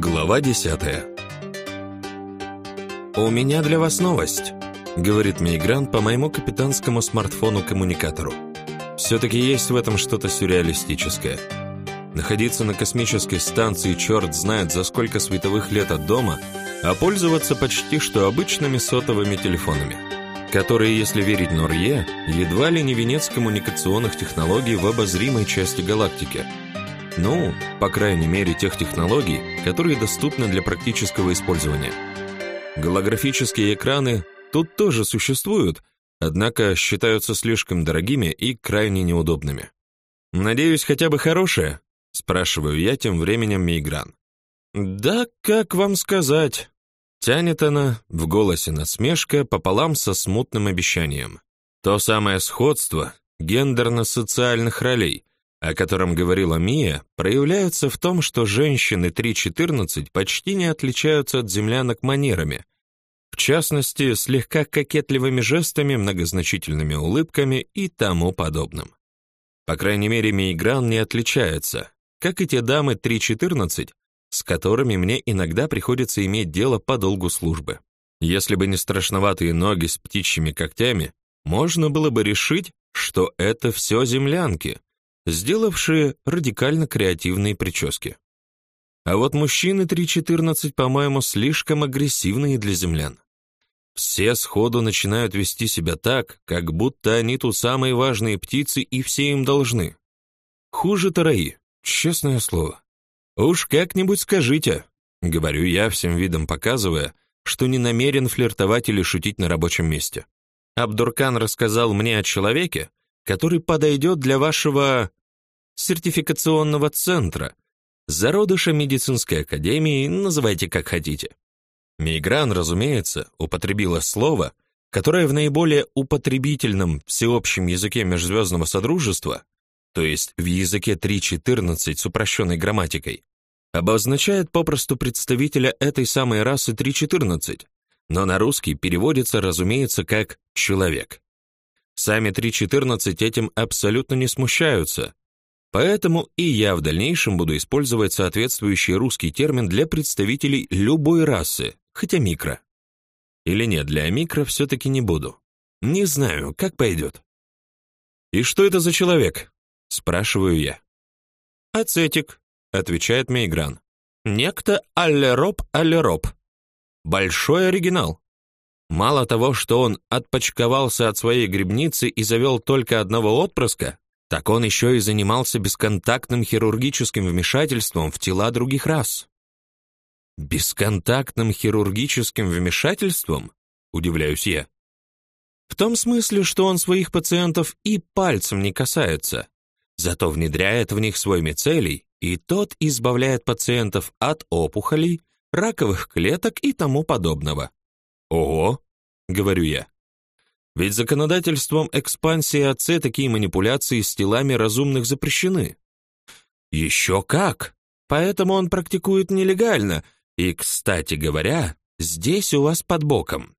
Глава 10 «У меня для вас новость», — говорит мигрант по моему капитанскому смартфону-коммуникатору. Все-таки есть в этом что-то сюрреалистическое. Находиться на космической станции черт знает за сколько световых лет от дома, а пользоваться почти что обычными сотовыми телефонами, которые, если верить Норье, едва ли не венец коммуникационных технологий в обозримой части галактики — ну, по крайней мере, тех технологий, которые доступны для практического использования. Голографические экраны тут тоже существуют, однако считаются слишком дорогими и крайне неудобными. «Надеюсь, хотя бы хорошее?» – спрашиваю я тем временем Мейгран. «Да, как вам сказать?» Тянет она, в голосе насмешка, пополам со смутным обещанием. То самое сходство гендерно-социальных ролей, о котором говорила Мия, проявляется в том, что женщины 3.14 почти не отличаются от землянок манерами, в частности, слегка кокетливыми жестами, многозначительными улыбками и тому подобным. По крайней мере, Мейгран не отличается, как и те дамы 3.14, с которыми мне иногда приходится иметь дело по долгу службы. Если бы не страшноватые ноги с птичьими когтями, можно было бы решить, что это все землянки, сделавшие радикально креативные прически. А вот мужчины 3.14, по-моему, слишком агрессивные для землян. Все сходу начинают вести себя так, как будто они тут самые важные птицы и все им должны. Хуже тараи, честное слово. Уж как-нибудь скажите, говорю я всем видом показывая, что не намерен флиртовать или шутить на рабочем месте. Абдуркан рассказал мне о человеке, который подойдет для вашего сертификационного центра, зародыша медицинской академии, называйте как хотите. Мигран, разумеется, употребила слово, которое в наиболее употребительном всеобщем языке межзвездного содружества, то есть в языке 3.14 с упрощенной грамматикой, обозначает попросту представителя этой самой расы 3.14, но на русский переводится, разумеется, как «человек». Сами 3.14 этим абсолютно не смущаются, Поэтому и я в дальнейшем буду использовать соответствующий русский термин для представителей любой расы, хотя микро. Или нет, для микро все-таки не буду. Не знаю, как пойдет. «И что это за человек?» — спрашиваю я. «Ацетик», — отвечает Мейгран. «Некто Аллероп Аллероп. Большой оригинал. Мало того, что он отпочковался от своей грибницы и завел только одного отпрыска, так он еще и занимался бесконтактным хирургическим вмешательством в тела других рас. Бесконтактным хирургическим вмешательством? Удивляюсь я. В том смысле, что он своих пациентов и пальцем не касается, зато внедряет в них свой мицелий, и тот избавляет пациентов от опухолей, раковых клеток и тому подобного. Ого, говорю я. Ведь законодательством экспансии АЦ такие манипуляции с телами разумных запрещены. Еще как! Поэтому он практикует нелегально. И, кстати говоря, здесь у вас под боком.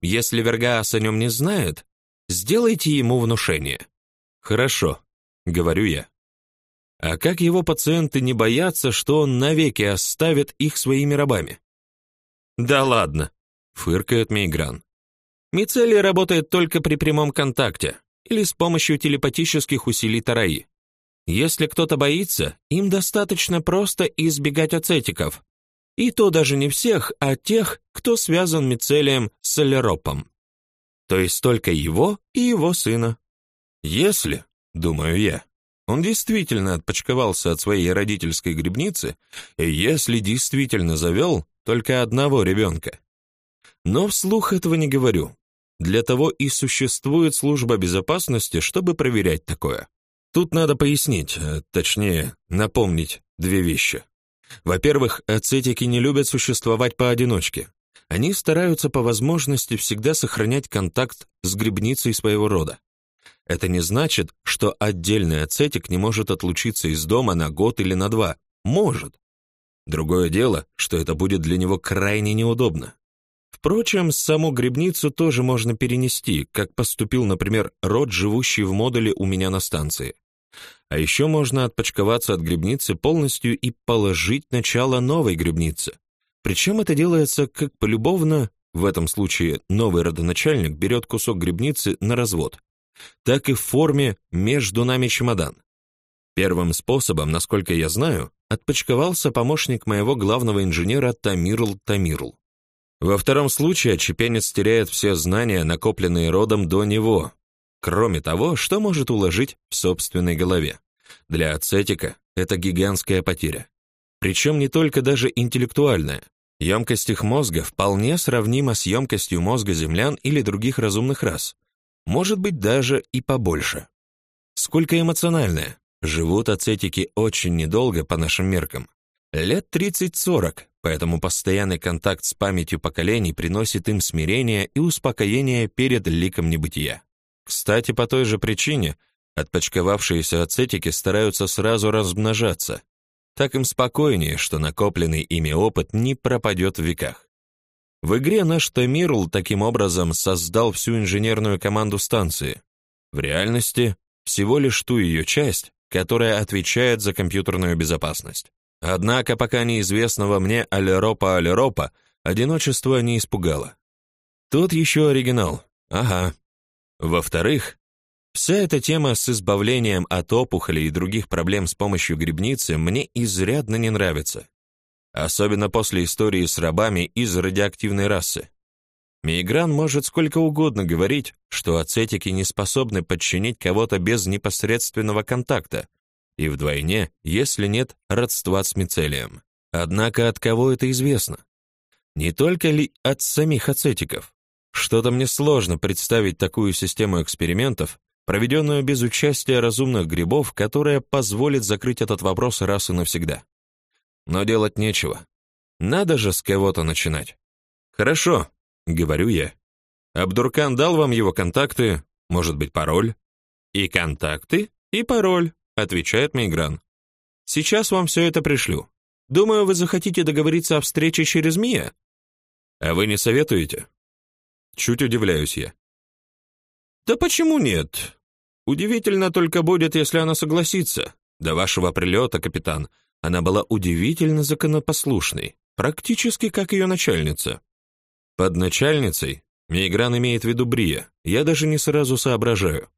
Если Вергаас о нем не знает, сделайте ему внушение. Хорошо, говорю я. А как его пациенты не боятся, что он навеки оставит их своими рабами? Да ладно, фыркает Мейгран. Мицелий работает только при прямом контакте или с помощью телепатических усилий Тараи. Если кто-то боится, им достаточно просто избегать ацетиков. И то даже не всех, а тех, кто связан мицелием с солеропом. То есть только его и его сына. Если, думаю я, он действительно отпочковался от своей родительской грибницы, и если действительно завел только одного ребенка. Но вслух этого не говорю, для того и существует служба безопасности, чтобы проверять такое. Тут надо пояснить, э, точнее, напомнить две вещи. Во-первых, ацетики не любят существовать поодиночке. Они стараются по возможности всегда сохранять контакт с грибницей своего рода. Это не значит, что отдельный ацетик не может отлучиться из дома на год или на два. Может. Другое дело, что это будет для него крайне неудобно. Впрочем, саму грибницу тоже можно перенести, как поступил, например, род, живущий в модуле у меня на станции. А еще можно отпочковаться от грибницы полностью и положить начало новой грибницы. Причем это делается как полюбовно, в этом случае новый родоначальник берет кусок грибницы на развод, так и в форме «между нами чемодан». Первым способом, насколько я знаю, отпочковался помощник моего главного инженера Тамирл Тамирл. Во втором случае отщепенец теряет все знания, накопленные родом до него, кроме того, что может уложить в собственной голове. Для ацетика это гигантская потеря. Причем не только даже интеллектуальная. Емкость их мозга вполне сравнима с емкостью мозга землян или других разумных рас. Может быть, даже и побольше. Сколько эмоциональная. Живут ацетики очень недолго по нашим меркам. Лет 30-40, поэтому постоянный контакт с памятью поколений приносит им смирение и успокоение перед ликом небытия. Кстати, по той же причине отпочковавшиеся ацетики стараются сразу размножаться. Так им спокойнее, что накопленный ими опыт не пропадет в веках. В игре наш Тамирл таким образом создал всю инженерную команду станции. В реальности всего лишь ту ее часть, которая отвечает за компьютерную безопасность. Однако пока неизвестного мне Алеропа Алеропа одиночество не испугало. Тут еще оригинал. Ага. Во-вторых, вся эта тема с избавлением от опухолей и других проблем с помощью грибницы мне изрядно не нравится. Особенно после истории с рабами из радиоактивной расы. Мигран может сколько угодно говорить, что ацетики не способны подчинить кого-то без непосредственного контакта, и вдвойне, если нет родства с мицелием. Однако от кого это известно? Не только ли от самих ацетиков? Что-то мне сложно представить такую систему экспериментов, проведенную без участия разумных грибов, которая позволит закрыть этот вопрос раз и навсегда. Но делать нечего. Надо же с кого-то начинать. Хорошо, говорю я. Абдуркан дал вам его контакты, может быть, пароль? И контакты, и пароль, отвечает Мигран. Сейчас вам все это пришлю. Думаю, вы захотите договориться о встрече через Мия. А вы не советуете? Чуть удивляюсь я. Да почему нет? Удивительно только будет, если она согласится. До вашего прилета, капитан, она была удивительно законопослушной, практически как ее начальница. Под начальницей Мигран имеет в виду Брия. Я даже не сразу соображаю.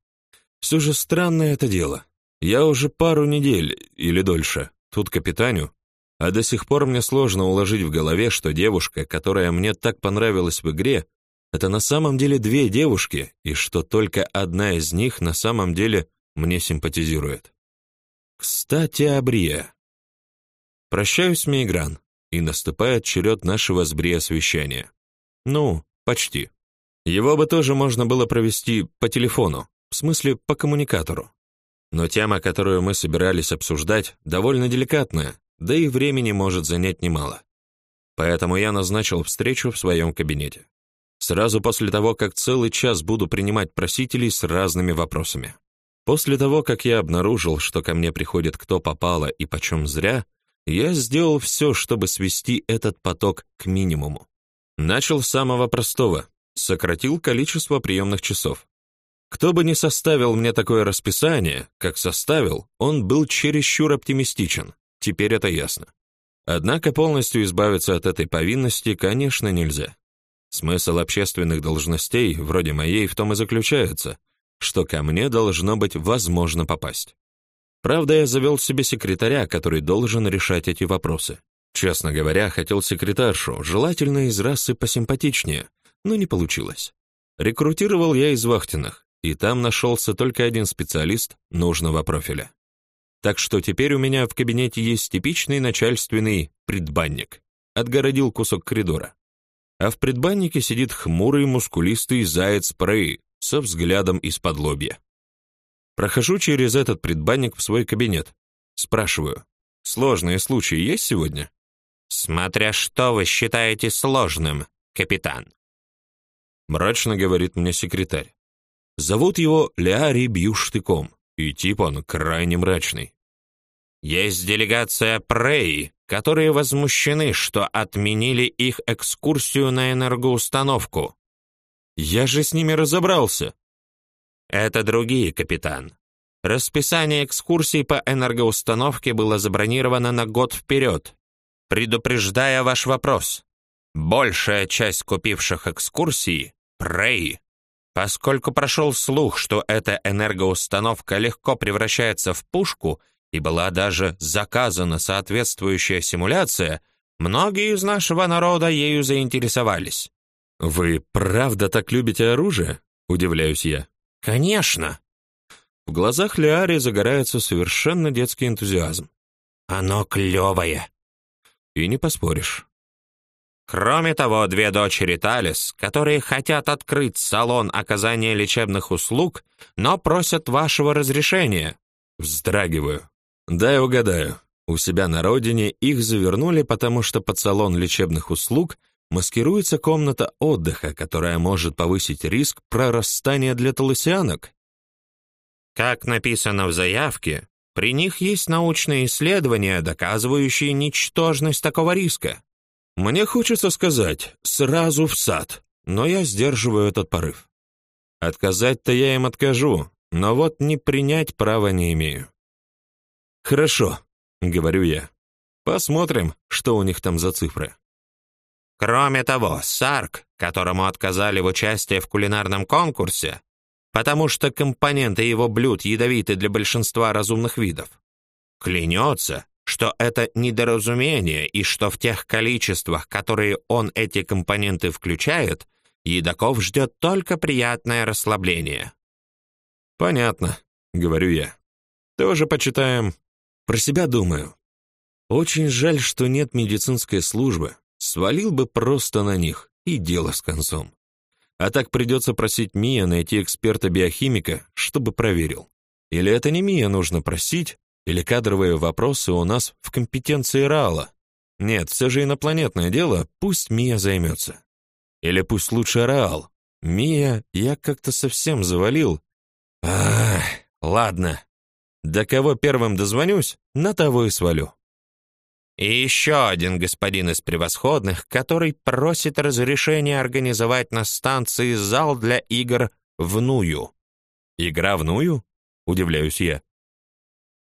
Все же странное это дело. Я уже пару недель или дольше тут капитаню, а до сих пор мне сложно уложить в голове, что девушка, которая мне так понравилась в игре, это на самом деле две девушки, и что только одна из них на самом деле мне симпатизирует. Кстати, о Брие. Прощаюсь с Мейгран, и наступает черед нашего с Брие освещения. Ну, почти. Его бы тоже можно было провести по телефону, в смысле по коммуникатору. Но тема, которую мы собирались обсуждать, довольно деликатная, да и времени может занять немало. Поэтому я назначил встречу в своем кабинете. Сразу после того, как целый час буду принимать просителей с разными вопросами. После того, как я обнаружил, что ко мне приходит кто попало и почем зря, я сделал все, чтобы свести этот поток к минимуму. Начал с самого простого, сократил количество приемных часов. Кто бы ни составил мне такое расписание, как составил, он был чересчур оптимистичен, теперь это ясно. Однако полностью избавиться от этой повинности, конечно, нельзя. Смысл общественных должностей, вроде моей, в том и заключается, что ко мне должно быть возможно попасть. Правда, я завел себе секретаря, который должен решать эти вопросы. Честно говоря, хотел секретаршу, желательно из расы посимпатичнее, но не получилось. Рекрутировал я из вахтенных, и там нашелся только один специалист нужного профиля. Так что теперь у меня в кабинете есть типичный начальственный предбанник. Отгородил кусок коридора. А в предбаннике сидит хмурый мускулистый заяц Прей со взглядом из-под лобья. Прохожу через этот предбанник в свой кабинет. Спрашиваю, сложные случаи есть сегодня? Смотря что вы считаете сложным, капитан. Мрачно говорит мне секретарь. Зовут его Ляри Бьюштыком, и тип он крайне мрачный. Есть делегация Прей, которые возмущены, что отменили их экскурсию на энергоустановку. Я же с ними разобрался. Это другие, капитан. Расписание экскурсий по энергоустановке было забронировано на год вперед. Предупреждая ваш вопрос, большая часть купивших экскурсии — Прей. Поскольку прошел слух, что эта энергоустановка легко превращается в пушку и была даже заказана соответствующая симуляция, многие из нашего народа ею заинтересовались. Вы правда так любите оружие? удивляюсь я. Конечно. В глазах Леари загорается совершенно детский энтузиазм. Оно клевое. И не поспоришь. Кроме того, две дочери Талис, которые хотят открыть салон оказания лечебных услуг, но просят вашего разрешения. Вздрагиваю. Дай угадаю. У себя на родине их завернули, потому что под салон лечебных услуг маскируется комната отдыха, которая может повысить риск прорастания для толосианок. Как написано в заявке, при них есть научные исследования, доказывающие ничтожность такого риска. Мне хочется сказать «сразу в сад», но я сдерживаю этот порыв. Отказать-то я им откажу, но вот не принять права не имею. «Хорошо», — говорю я. «Посмотрим, что у них там за цифры». Кроме того, Сарк, которому отказали в участии в кулинарном конкурсе, потому что компоненты его блюд ядовиты для большинства разумных видов. Клянется, что это недоразумение и что в тех количествах, которые он эти компоненты включает, едоков ждет только приятное расслабление. Понятно, говорю я. Тоже почитаем. Про себя думаю. Очень жаль, что нет медицинской службы. Свалил бы просто на них и дело с концом. А так придется просить Мия найти эксперта-биохимика, чтобы проверил. Или это не Мия нужно просить, или кадровые вопросы у нас в компетенции РААЛа. Нет, все же инопланетное дело, пусть Мия займется. Или пусть лучше РААЛ. Мия я как-то совсем завалил. Ах, ладно. До кого первым дозвонюсь, на того и свалю. И еще один господин из превосходных, который просит разрешения организовать на станции зал для игр вную. Игра вную? Удивляюсь я.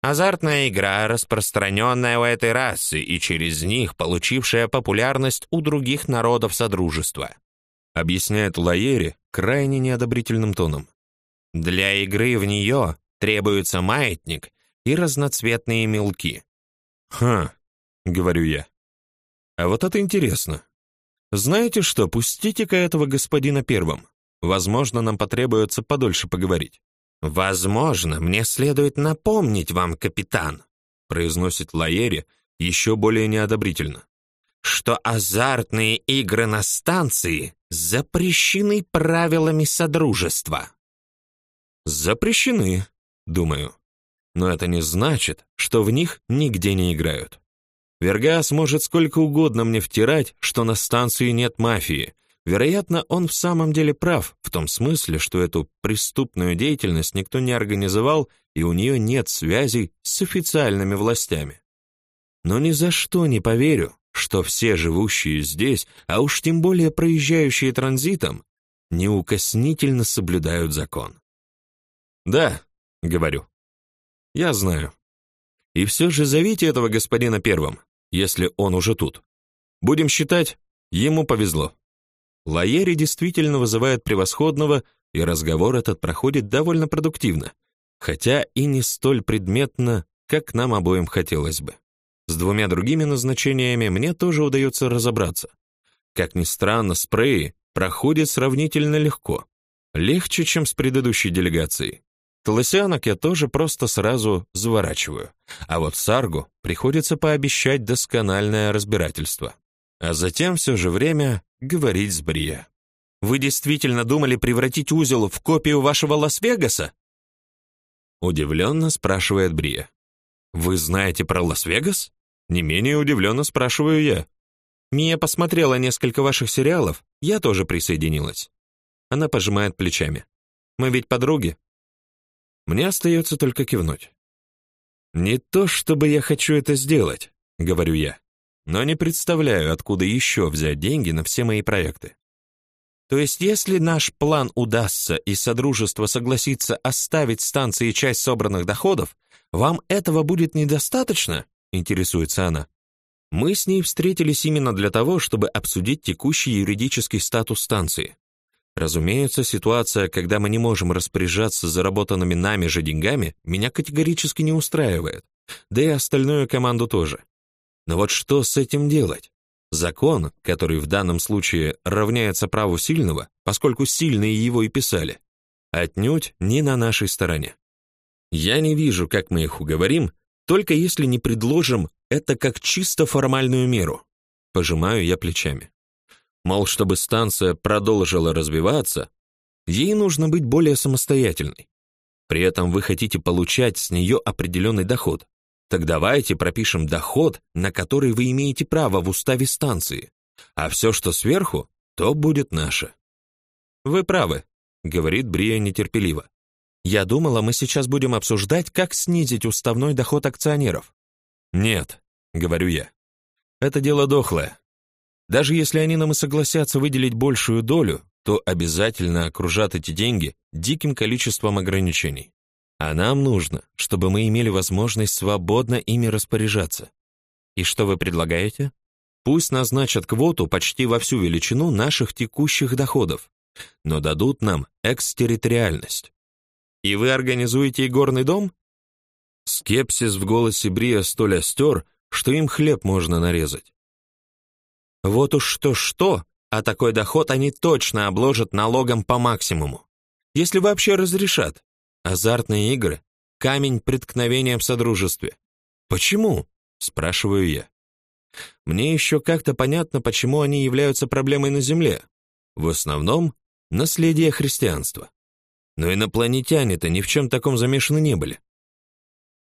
Азартная игра, распространенная у этой расы и через них получившая популярность у других народов Содружества. Объясняет Лаери крайне неодобрительным тоном. Для игры в нее требуется маятник и разноцветные мелки. Ха, говорю я. А вот это интересно. Знаете что, пустите-ка этого господина первым. Возможно, нам потребуется подольше поговорить. Возможно, мне следует напомнить вам, капитан, произносит Лаери еще более неодобрительно, что азартные игры на станции запрещены правилами содружества. Запрещены, думаю. Но это не значит, что в них нигде не играют. Вергас может сколько угодно мне втирать, что на станции нет мафии. Вероятно, он в самом деле прав, в том смысле, что эту преступную деятельность никто не организовал, и у нее нет связей с официальными властями. Но ни за что не поверю, что все живущие здесь, а уж тем более проезжающие транзитом, неукоснительно соблюдают закон. «Да», — говорю, — «я знаю. И все же зовите этого господина первым если он уже тут. Будем считать, ему повезло. Лаери действительно вызывает превосходного, и разговор этот проходит довольно продуктивно, хотя и не столь предметно, как нам обоим хотелось бы. С двумя другими назначениями мне тоже удается разобраться. Как ни странно, спреи проходят сравнительно легко. Легче, чем с предыдущей делегацией. Толосянок я тоже просто сразу заворачиваю. А вот Саргу приходится пообещать доскональное разбирательство. А затем все же время говорить с Брия. «Вы действительно думали превратить узел в копию вашего Лас-Вегаса?» Удивленно спрашивает Брия. «Вы знаете про Лас-Вегас?» Не менее удивленно спрашиваю я. Мия посмотрела несколько ваших сериалов, я тоже присоединилась. Она пожимает плечами. Мы ведь подруги, мне остается только кивнуть. «Не то, чтобы я хочу это сделать», — говорю я, но не представляю, откуда еще взять деньги на все мои проекты. То есть, если наш план удастся и Содружество согласится оставить станции часть собранных доходов, вам этого будет недостаточно? Интересуется она. Мы с ней встретились именно для того, чтобы обсудить текущий юридический статус станции. Разумеется, ситуация, когда мы не можем распоряжаться заработанными нами же деньгами, меня категорически не устраивает. Да и остальную команду тоже. Но вот что с этим делать? Закон, который в данном случае равняется праву сильного, поскольку сильные его и писали, отнюдь не на нашей стороне. Я не вижу, как мы их уговорим, только если не предложим это как чисто формальную меру. Пожимаю я плечами. Мол, чтобы станция продолжила развиваться, ей нужно быть более самостоятельной. При этом вы хотите получать с нее определенный доход. Так давайте пропишем доход, на который вы имеете право в уставе станции, а все, что сверху, то будет наше. Вы правы, говорит Брия нетерпеливо. Я думала, мы сейчас будем обсуждать, как снизить уставной доход акционеров. Нет, говорю я. Это дело дохлое. Даже если они нам и согласятся выделить большую долю, то обязательно окружат эти деньги диким количеством ограничений. А нам нужно, чтобы мы имели возможность свободно ими распоряжаться. И что вы предлагаете? Пусть назначат квоту почти во всю величину наших текущих доходов, но дадут нам экстерриториальность. И вы организуете игорный дом? Скепсис в голосе Брия столь остер, что им хлеб можно нарезать. Вот уж что-что, а такой доход они точно обложат налогом по максимуму. Если вообще разрешат. Азартные игры — камень преткновения в содружестве. Почему? Спрашиваю я. Мне еще как-то понятно, почему они являются проблемой на Земле. В основном — наследие христианства. Но инопланетяне-то ни в чем таком замешаны не были.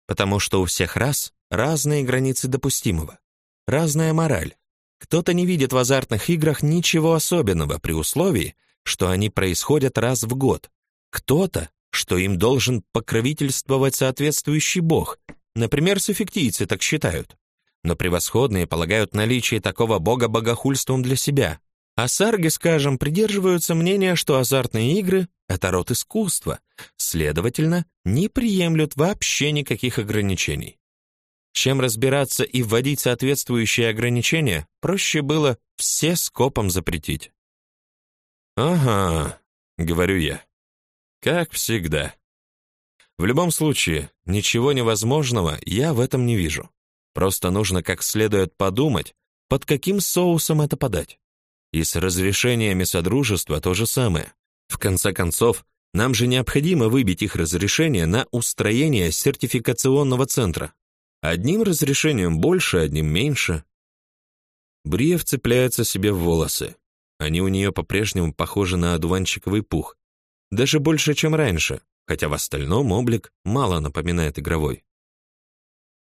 Потому что у всех рас разные границы допустимого, разная мораль. Кто-то не видит в азартных играх ничего особенного при условии, что они происходят раз в год. Кто-то что им должен покровительствовать соответствующий бог. Например, суфиктийцы так считают. Но превосходные полагают наличие такого бога богохульством для себя. А сарги, скажем, придерживаются мнения, что азартные игры — это род искусства, следовательно, не приемлют вообще никаких ограничений. Чем разбираться и вводить соответствующие ограничения, проще было все скопом запретить. «Ага», — говорю я. Как всегда. В любом случае, ничего невозможного я в этом не вижу. Просто нужно как следует подумать, под каким соусом это подать. И с разрешениями Содружества то же самое. В конце концов, нам же необходимо выбить их разрешение на устроение сертификационного центра. Одним разрешением больше, одним меньше. Брия вцепляется себе в волосы. Они у нее по-прежнему похожи на одуванчиковый пух, даже больше, чем раньше, хотя в остальном облик мало напоминает игровой.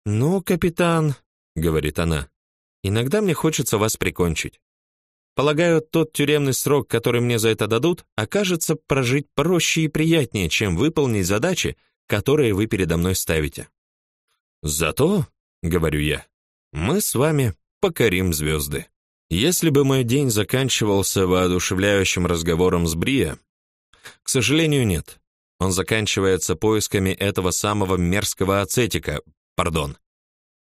«Ну, капитан», — говорит она, — «иногда мне хочется вас прикончить. Полагаю, тот тюремный срок, который мне за это дадут, окажется прожить проще и приятнее, чем выполнить задачи, которые вы передо мной ставите. Зато, — говорю я, — мы с вами покорим звезды. Если бы мой день заканчивался воодушевляющим разговором с Брия, к сожалению, нет. Он заканчивается поисками этого самого мерзкого ацетика, пардон.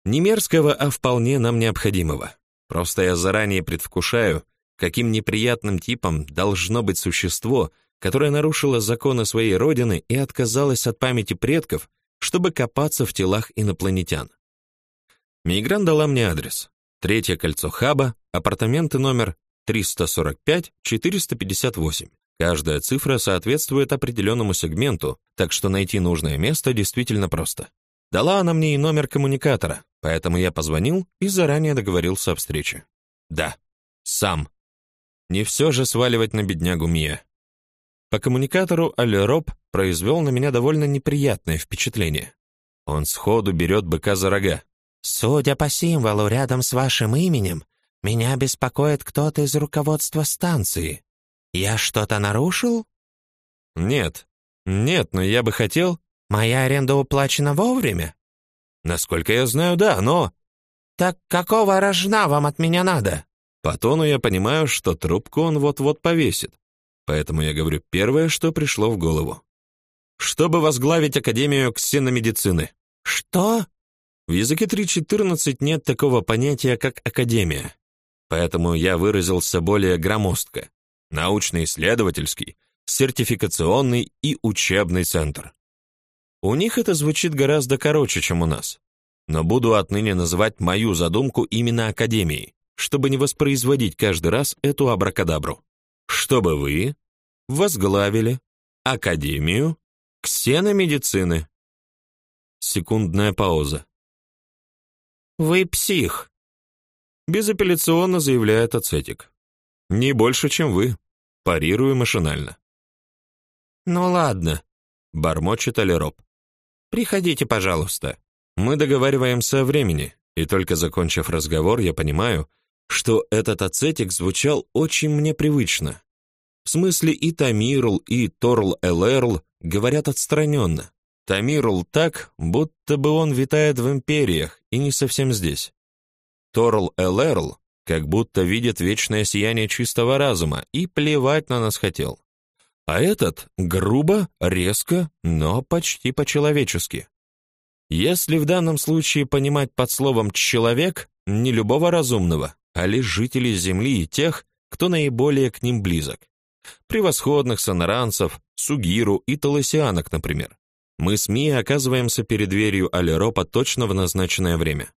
Не мерзкого, а вполне нам необходимого. Просто я заранее предвкушаю, каким неприятным типом должно быть существо, которое нарушило законы своей родины и отказалось от памяти предков, чтобы копаться в телах инопланетян. Мигрант дала мне адрес. Третье кольцо Хаба, апартаменты номер 345-458. Каждая цифра соответствует определенному сегменту, так что найти нужное место действительно просто. Дала она мне и номер коммуникатора, поэтому я позвонил и заранее договорился о встрече. Да, сам. Не все же сваливать на беднягу Мия. По коммуникатору Алероп произвел на меня довольно неприятное впечатление. Он сходу берет быка за рога. «Судя по символу рядом с вашим именем, меня беспокоит кто-то из руководства станции. «Я что-то нарушил?» «Нет, нет, но я бы хотел...» «Моя аренда уплачена вовремя?» «Насколько я знаю, да, но...» «Так какого рожна вам от меня надо?» По тону я понимаю, что трубку он вот-вот повесит. поэтому я говорю первое, что пришло в голову. Чтобы возглавить Академию ксеномедицины. Что? В языке 3.14 нет такого понятия, как академия. Поэтому я выразился более громоздко. Научно-исследовательский, сертификационный и учебный центр. У них это звучит гораздо короче, чем у нас. Но буду отныне называть мою задумку именно академией, чтобы не воспроизводить каждый раз эту абракадабру. Чтобы вы возглавили Академию ксеномедицины. Секундная пауза. Вы псих, безапелляционно заявляет ацетик. Не больше, чем вы. Парирую машинально. Ну ладно, бормочет Алероп. Приходите, пожалуйста. Мы договариваемся о времени, и только закончив разговор, я понимаю, что этот ацетик звучал очень мне привычно. В смысле и Тамирл, и Торл Элерл говорят отстраненно. Тамирл так, будто бы он витает в империях и не совсем здесь. Торл Элерл как будто видит вечное сияние чистого разума и плевать на нас хотел. А этот грубо, резко, но почти по-человечески. Если в данном случае понимать под словом «человек» не любого разумного, а лишь жителей Земли и тех, кто наиболее к ним близок. Превосходных сонаранцев, сугиру и толосианок, например. Мы с Мией оказываемся перед дверью Алеропа точно в назначенное время.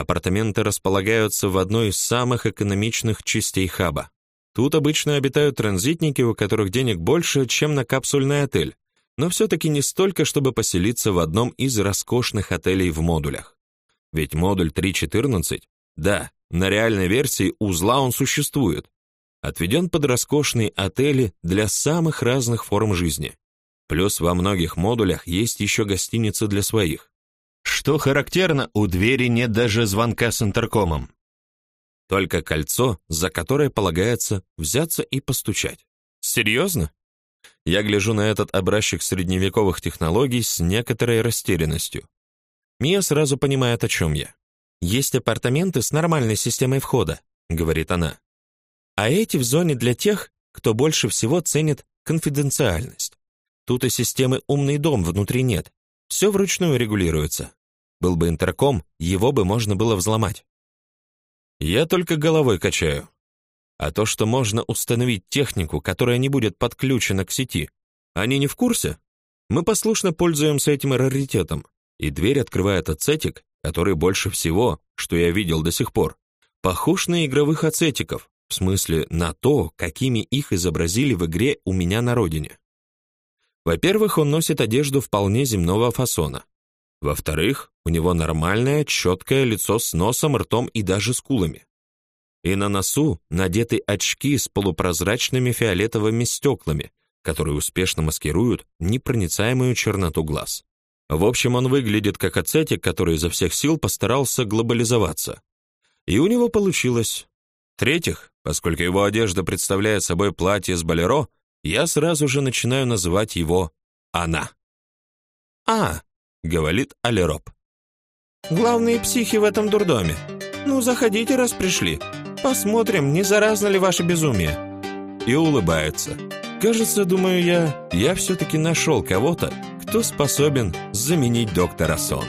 Апартаменты располагаются в одной из самых экономичных частей хаба. Тут обычно обитают транзитники, у которых денег больше, чем на капсульный отель, но все-таки не столько, чтобы поселиться в одном из роскошных отелей в модулях. Ведь модуль 3.14, да, на реальной версии узла он существует, отведен под роскошные отели для самых разных форм жизни. Плюс во многих модулях есть еще гостиницы для своих. Что характерно, у двери нет даже звонка с интеркомом. Только кольцо, за которое полагается взяться и постучать. Серьезно? Я гляжу на этот образчик средневековых технологий с некоторой растерянностью. Мия сразу понимает, о чем я. «Есть апартаменты с нормальной системой входа», — говорит она. А эти в зоне для тех, кто больше всего ценит конфиденциальность. Тут и системы «умный дом» внутри нет. Все вручную регулируется. Был бы интерком, его бы можно было взломать. Я только головой качаю. А то, что можно установить технику, которая не будет подключена к сети, они не в курсе? Мы послушно пользуемся этим раритетом, и дверь открывает ацетик, который больше всего, что я видел до сих пор, похож на игровых ацетиков, в смысле, на то, какими их изобразили в игре у меня на родине. Во-первых, он носит одежду вполне земного фасона. Во-вторых, у него нормальное, четкое лицо с носом, ртом и даже скулами. И на носу надеты очки с полупрозрачными фиолетовыми стеклами, которые успешно маскируют непроницаемую черноту глаз. В общем, он выглядит как ацетик, который изо всех сил постарался глобализоваться. И у него получилось. В-третьих, Поскольку его одежда представляет собой платье с болеро, я сразу же начинаю называть его «она». «А», — говорит Алероп. «Главные психи в этом дурдоме. Ну, заходите, раз пришли. Посмотрим, не заразно ли ваше безумие». И улыбается. Кажется, думаю я, я все-таки нашел кого-то, кто способен заменить доктора Сон.